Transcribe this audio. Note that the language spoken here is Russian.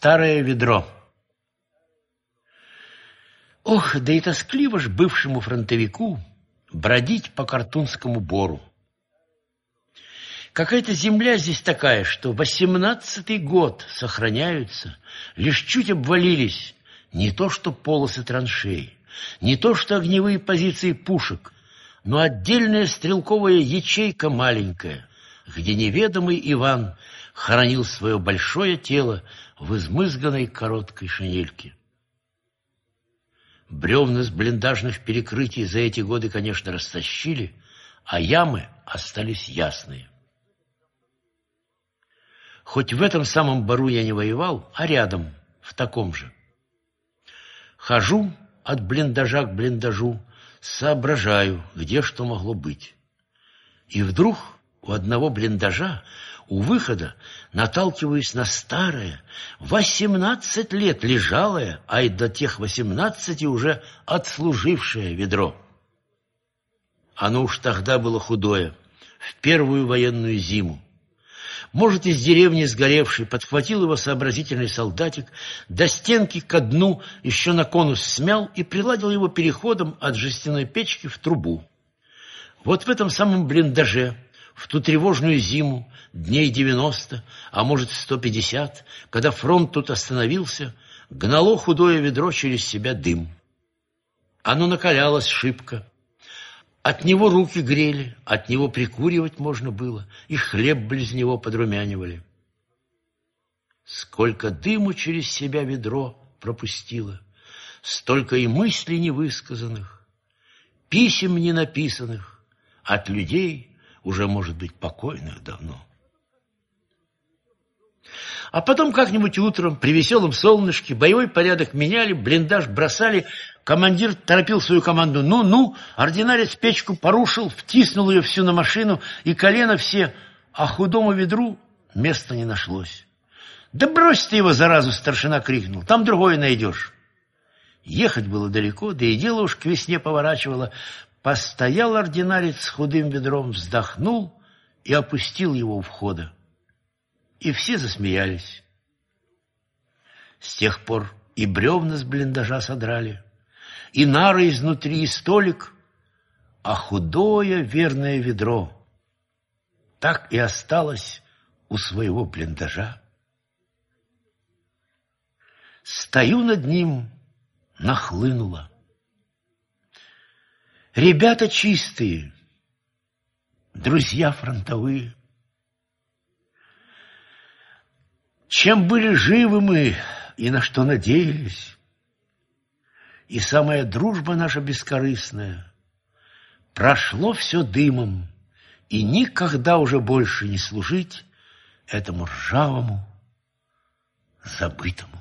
Старое ведро. Ох, да и тоскливо ж бывшему фронтовику бродить по Картунскому бору. Какая-то земля здесь такая, что восемнадцатый год сохраняются, лишь чуть обвалились не то что полосы траншей, не то что огневые позиции пушек, но отдельная стрелковая ячейка маленькая, где неведомый Иван хоронил свое большое тело в измызганной короткой шинельке. Бревна с блиндажных перекрытий за эти годы, конечно, растащили, а ямы остались ясные. Хоть в этом самом бару я не воевал, а рядом, в таком же. Хожу от блиндажа к блиндажу, соображаю, где что могло быть. И вдруг у одного блиндажа, у выхода, наталкиваюсь на старое, восемнадцать лет лежалое, а и до тех восемнадцати уже отслужившее ведро. Оно уж тогда было худое, в первую военную зиму. Может, из деревни сгоревший подхватил его сообразительный солдатик, до стенки ко дну еще на конус смял и приладил его переходом от жестяной печки в трубу. Вот в этом самом блиндаже, в ту тревожную зиму, дней девяносто, а может сто пятьдесят, когда фронт тут остановился, гнало худое ведро через себя дым. Оно накалялось шибко, от него руки грели, от него прикуривать можно было, и хлеб близ него подрумянивали. Сколько дыму через себя ведро пропустило, столько и мыслей невысказанных, писем не написанных, от людей, уже, может быть, покойных давно. А потом как-нибудь утром при веселом солнышке боевой порядок меняли, блиндаж бросали, командир торопил свою команду. Ну-ну, ординарец печку порушил, втиснул ее всю на машину, и колено все, а худому ведру места не нашлось. «Да брось ты его, заразу!» — старшина крикнул. «Там другое найдешь». Ехать было далеко, да и дело уж к весне поворачивало. Постоял ординарец с худым ведром, вздохнул и опустил его у входа и все засмеялись. С тех пор и бревна с блиндажа содрали, и нары изнутри, и столик, а худое верное ведро так и осталось у своего блиндажа. Стою над ним, нахлынуло. Ребята чистые, друзья фронтовые, чем были живы мы и на что надеялись. И самая дружба наша бескорыстная. Прошло все дымом, и никогда уже больше не служить этому ржавому, забытому